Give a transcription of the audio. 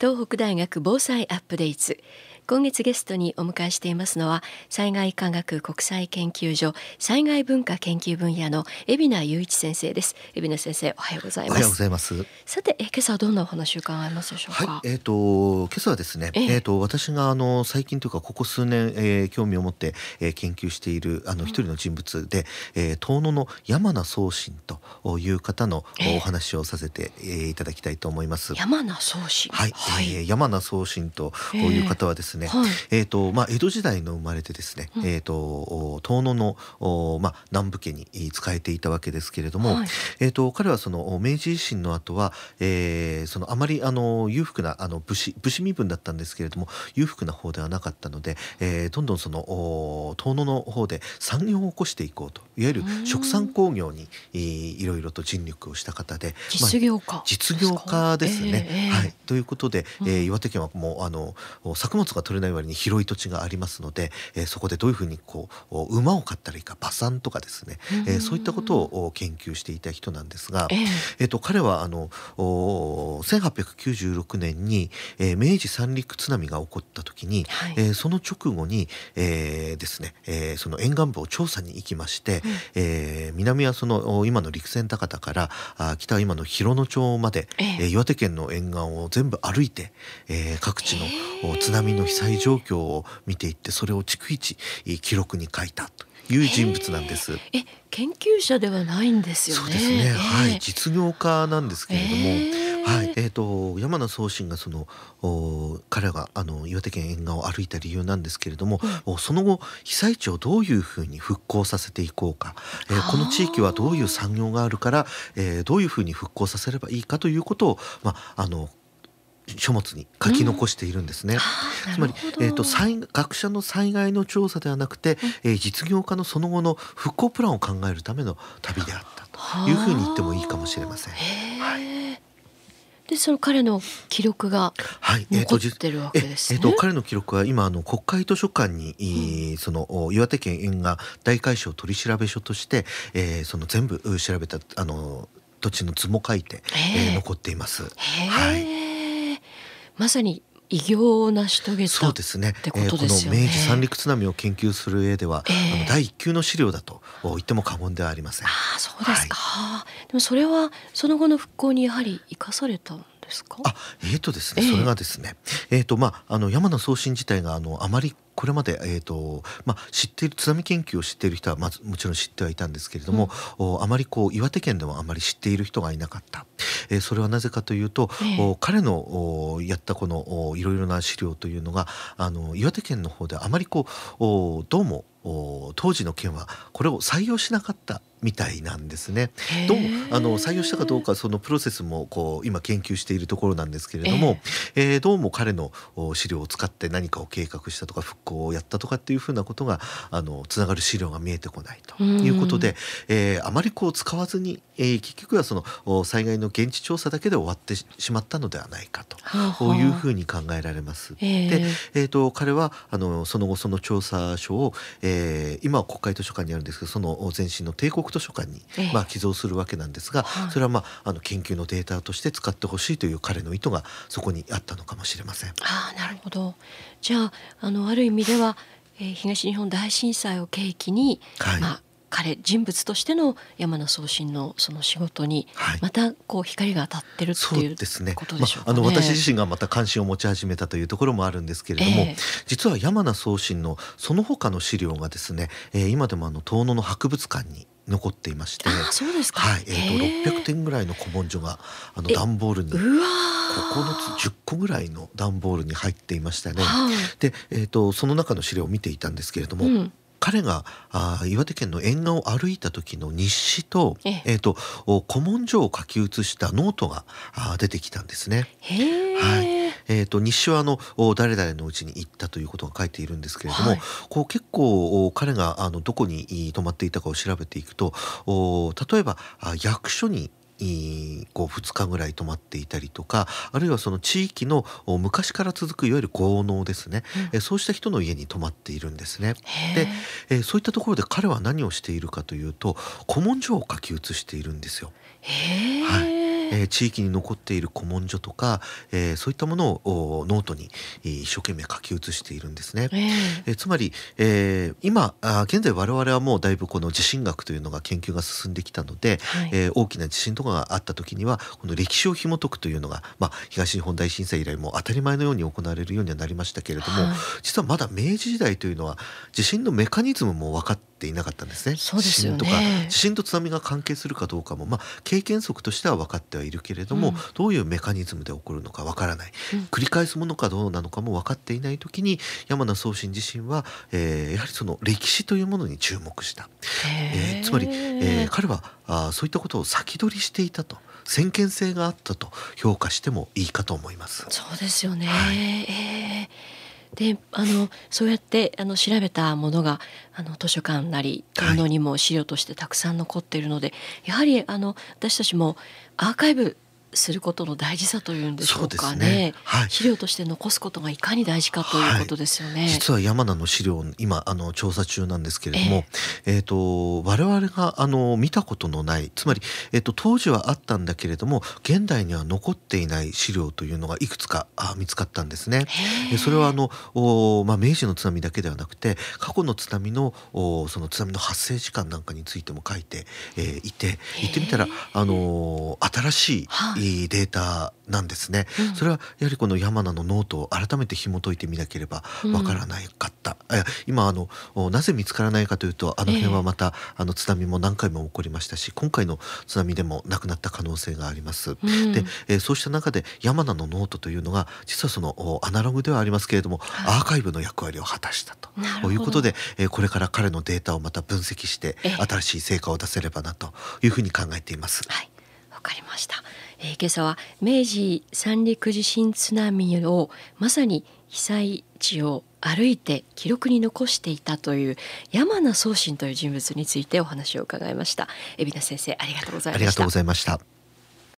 東北大学防災アップデート。今月ゲストにお迎えしていますのは災害科学国際研究所災害文化研究分野の海老名雄一先生です。海老名先生おはようございます。おはようございます。さてえ今朝はどんなお話を伺いますでしょうか？はい、えっ、と今朝はですね、ええ。えっ、と私があの最近というかここ数年、えー興味を持って、えー研究しているあの一人の人物で、えー遠野の山名宗信という方のええ。お話をさせて、えーいただきたいと思います。山名宗信。はい、えー山名宗信という方はですね、はい。えーとまあ、江戸時代の生まれてですね、うんえー、とお遠野のお、まあ、南部家にえー仕えていたわけですけれども、はい。えー、と彼はそのお明治維新の後は、えーそのあまりあの裕福なあの武士武士身分だったんですけれども裕福な方ではなかったので、えーどんどんそのお遠野の方で産業を起こしていこうといわゆるうん。殖産工業にえーいろいろと尽力をした方で、まあ実業家実業家ですね。ええええ。はい、ということで、えーうん岩手県はもうあの作物が取れない割に広い土地がありますので、えーそこでどういうふうにこう馬を飼ったらいいか馬産とかですね、えーそういったことをお研究していた人なんですが、ええ。えっと彼はあのお1896年に、えー明治三陸津波が起こった時に、はい。えーその直後に、えーですね、えーその沿岸部を調査に行きまして、うん。えー南はそのお今の陸前高田からあ北は今の広野町まで、ええ。えー岩手県の沿岸を全部歩いて、えー各地の津波の被災状況を見ていってそれを逐一えー記録に書いたという人物なんです。え研究者ではないんですよね。そうですね、ええはい。実業家なんですけれども、ええはい。えー、と山名宗信がそのお彼があの岩手県沿岸を歩いた理由なんですけれども、おその後被災地をどういうふうに復興させていこうか、えーこの地域はどういう産業があるから、えーどういうふうに復興させればいいかということを、まあ、あの書物に書き残しているんですね。あーつまりえー、と災学者の災害の調査ではなくて、えー実業家のその後の復興プランを考えるための旅であったというふうに言ってもいいかもしれません。でその彼の記録がはい、残っじてるわけですね。ええーと彼の記録は今あの国会図書館に、えーそのお岩手県沿岸大海嘯取調書として、えーその全部う調べたあの土地の図も書いて、えー残っています。へえ、まさに偉業を成し遂げたそうですね。ってことですよねこの明治三陸津波を研究する上では、ええあの第一級の資料だと言っても過言ではありません。ああそうですか、はあでもそれはその後の復興にやはり生かされたんですか？あ、えーとですね、ええそれがですね、えーとまああの山名宗信自体があのあまりこれまでえーとまあ知っている津波研究を知っている人はまずもちろん知ってはいたんですけれども、おあまりこう岩手県でもあまり知っている人がいなかった。えーそれはなぜかというと、彼のおやったこのおいろいろな資料というのがあの岩手県の方であまりこうおどうもお当時の県はこれを採用しなかったみたいなんですね。どうもあの採用したかどうかそのプロセスもこう今研究しているところなんですけれども、えーどうも彼のお資料を使って何かを計画したとか復興をやったとかっていうふうなことがあのつながる資料が見えてこないということで、えーあまりこう使わずに、えー結局はそのお災害の現地調査だけで終わってししまったのではないかと。いうふうに考えられます。ええで、えー、と彼はあのその後その調査書を、えー今は国会図書館にあるんですけどその前身の帝国図書館に、ええ。まあ、寄贈するわけなんですが、はい。それは、まあ、あの研究のデータとして使ってほしいという彼の意図がそこにあったのかもしれません。ああなるほど。じゃああのある意味では、えー東日本大震災を契機に、はい。まあ彼人物としての山名宗信のその仕事にはいまたこう光が当たってるってそいううですねことでしょうかまあ、ね。あの私自身がまた関心を持ち始めたというところもあるんですけれども、ええ実は山名宗信のその他の資料がですね、えー今でもあの遠野の博物館に残っていまして。そうですか。はい、えー、とへえ600点ぐらいの古文書があのえ段ボールにうわ9つ10個ぐらいの段ボールに入っていましたね。はいで、えー、とその中の資料を見ていたんですけれども、うん彼があー岩手県の沿岸を歩いた時の日誌と,、ええ。えー、とお古文書を書き写したノートがあー出てきたんですね。はい。えー、と日誌はあのお誰々のうちに行ったということが書いているんですけれども、はい。こう結構お彼があのどこにい泊まっていたかを調べていくとお例えばあ役所にいこう2日ぐらい泊まっていたりとかあるいはその地域のお昔から続くいわゆる豪農ですね、うん。えそうした人の家に泊まっているんですね。へでえーそういったところで彼は何をしているかというと古文書を書き写しているんですよ。えへえ、ー、地域に残っている古文書とか、えー、そういったものをノートに一生懸命書き写しているんですね。えー、えー、つまり、えー、今あ現在我々はもうだいぶこの地震学というのが研究が進んできたので、はい、えー、大きな地震とかがあった時にはこの歴史を紐解くというのが、まあ、東日本大震災以来も当たり前のように行われるようにはなりましたけれども、はい、実はまだ明治時代というのは地震のメカニズムも分かっていなかったんですね。そうですよね。地震とか地震と津波が関係するかどうかも、まあ、経験則としては分かってはいるけれども、うん、どういうメカニズムで起こるのか分からない、うん、繰り返すものかどうなのかも分かっていない時に山名宗信自身は、えー、やはりその歴史というものに注目した。えー、つまり、えー、彼はあそういったことを先取りしていたと。先見性があったと評価してもいいかと思います。そうですよね、はい、えーであのそうやってあの調べたものがあの図書館なりい。うのにも資料としてたくさん残っているので、はい、やはりあの私たちもアーカイブすることの大事さというんでしょうかね、ね。はい、資料として残すことがいかに大事かということですよね、はい、実は山名の資料今あの調査中なんですけれども、えー、えーと我々があの見たことのないつまり、えーと、当時はあったんだけれども現代には残っていない資料というのがいくつかあ見つかったんですね。それはあのお、まあ、明治の津波だけではなくて過去の津波のおその津波の発生時間なんかについても書いて、えー、いて言ってみたらあの新しい、はいデータなんですね、うん、それはやはりこの山名のノートを改めて紐解いてみなければわからないかった、うん、今あのなぜ見つからないかというとあの辺はまた、えー、あの津波も何回も起こりましたし今回の津波でも亡くなった可能性があります、うん、で、えー、そうした中で山奈のノートというのが実はそのアナログではありますけれども、はい、アーカイブの役割を果たしたと。いうことで、えー、これから彼のデータをまた分析して新しい成果を出せればなというふうに考えています。はい。わかりました、えー、今朝は明治三陸地震津波をまさに被災地を歩いて記録に残していたという山名宗信という人物についてお話を伺いました。海老名先生ありがとうございました。ありがとうございました。